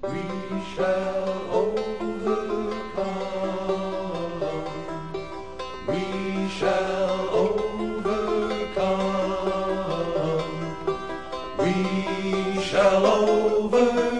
We shall overcome. We shall overcome. We shall overcome.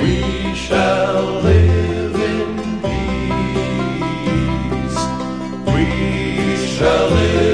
we shall live in peace. We shall live.